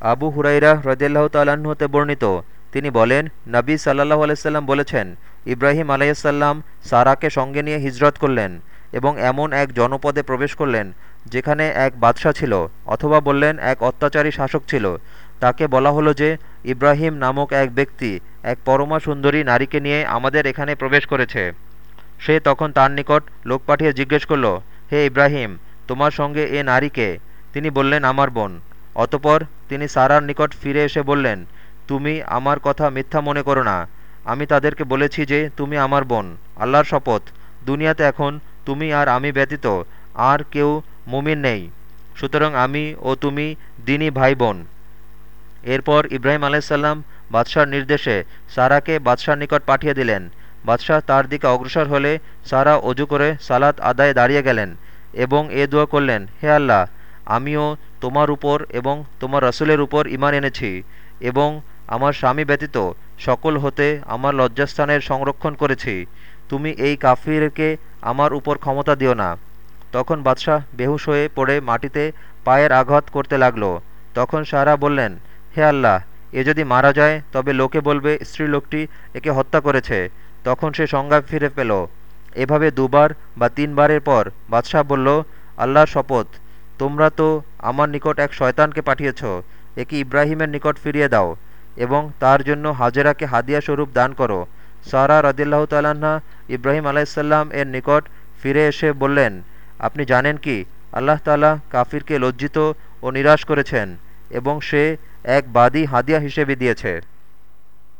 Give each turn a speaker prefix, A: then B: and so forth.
A: আবু হুরাইরা রদিয়াল্লাহ তাল্লাহ্ন হতে বর্ণিত। তিনি বলেন, নবী সাল্লাহ আলাইসাল্লাম বলেছেন, ইব্রাহিম আলাইসাল্লাম সারাকে সঙ্গে নিয়ে হিজরত করলেন এবং এমন এক জনপদে প্রবেশ করলেন যেখানে এক বাদশাহ ছিল অথবা বললেন এক অত্যাচারী শাসক ছিল। তাকে বলা হলো যে, ইব্রাহিম নামক এক ব্যক্তি এক পরমা সুন্দরী নারীকে নিয়ে আমাদের এখানে প্রবেশ করেছে। সে তখন তার নিকট লোক পাঠিয়ে জিজ্ঞেস করল, হে ইব্রাহিম, তোমার সঙ্গে এ নারীকে তিনি বললেন, আমার বোন। অতপর তিনি সারার নিকট ফিরে এসে বললেন, তুমি আমার কথা মিথ্যা মনে করো না। আমি তাদেরকে বলেছি যে, তুমি আমার বোন, আল্লাহর শপথ। দুনিয়াতে এখন তুমি আর আমি ব্যতীত আর কেউ মুমিন নেই। সুতরাং আমি ও তুমি দিনী ভাই বোন এরপর ইব্রাহিম আলাইসাল্লাম বাদশার নির্দেশে সারাকে বাদশার নিকট পাঠিয়ে দিলেন। বাদশাহ তার দিকে অগ্রসর হলে সারা অজু করে সালাত আদায়ে দাঁড়িয়ে গেলেন এবং এ দোয়া করলেন, হে আল্লাহ, আমিও তোমার উপর এবং তোমার রসুলের উপর ইমান এনেছি এবং আমার স্বামী ব্যতীত সকল হতে আমার লজ্জাস্থানের সংরক্ষণ করেছি। তুমি এই কাফিরকে আমার উপর ক্ষমতা দিও না। তখন বাদশাহ বেহুশ হয়ে পড়ে মাটিতে পায়ের আঘাত করতে লাগল। তখন সারা বললেন, হে আল্লাহ, এ যদি মারা যায়, তবে লোকে বলবে, স্ত্রীলোকটি একে হত্যা করেছে। তখন সে সংজ্ঞা ফিরে পেল। এভাবে দুবার বা তিনবারের পর বাদশাহ বলল, আল্লাহর শপথ তোমরা তো আমার নিকট এক শয়তানকে পাঠিয়েছ, একে ইব্রাহিমের নিকট ফিরিয়ে দাও এবং তার জন্য হাজেরাকে হাদিয়া স্বরূপ দান করো। সারা রদিল্লাহ তাল্লাহা ইব্রাহিম আলাইসাল্লাম এর নিকট ফিরে এসে বললেন, আপনি জানেন কি? আল্লাহ তালা কাফিরকে লজ্জিত ও নিরাশ করেছেন এবং সে এক বাদী হাদিয়া হিসেবে দিয়েছে।